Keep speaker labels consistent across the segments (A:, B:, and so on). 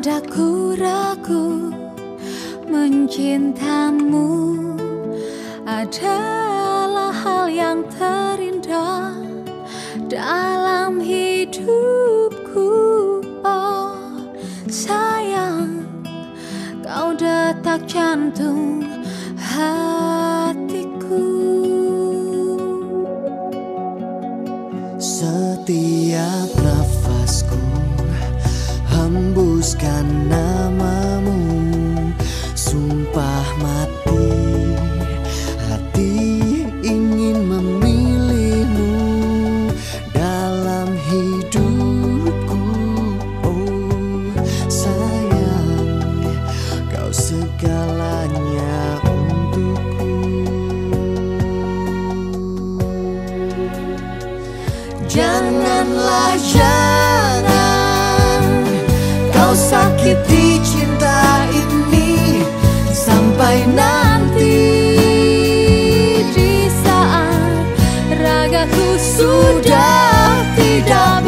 A: Padaku ragu mencintamu adalah hal yang terindah dalam hidupku. Oh sayang kau detak jantung hatiku.
B: Setiap nafasku hembuskan namamu. Sumpah mati. Hati ingin memilihmu. Dalam hidupku Oh sayang kau segalanya untukku. Janganlah jangan kau sakiti cinta ini sampai nanti
A: di saat ragaku sudah tidak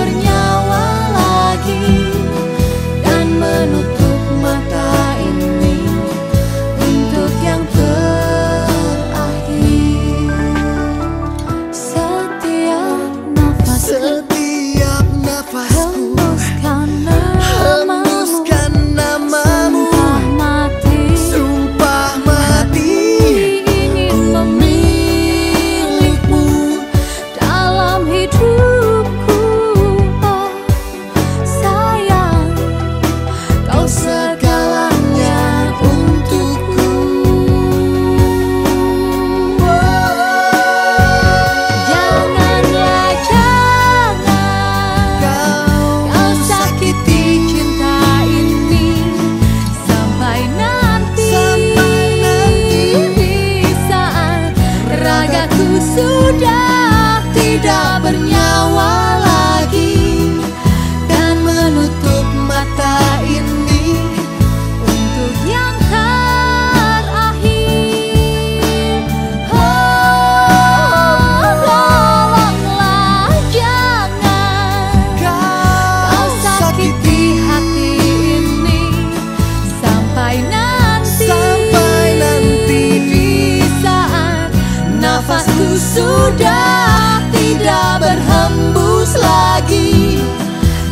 A: sudah tidak berhembus lagi.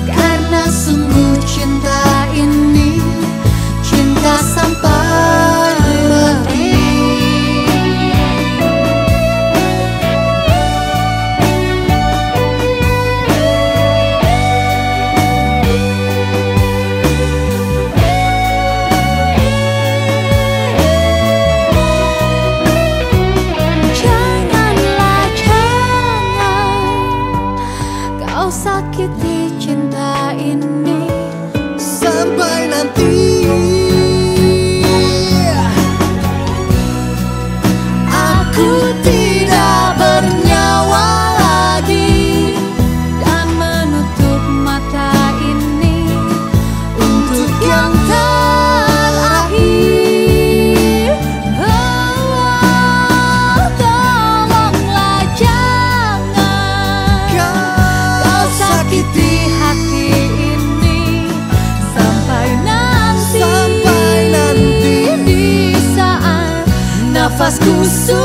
A: Karena sungguh cinta ini Sampai
B: nanti.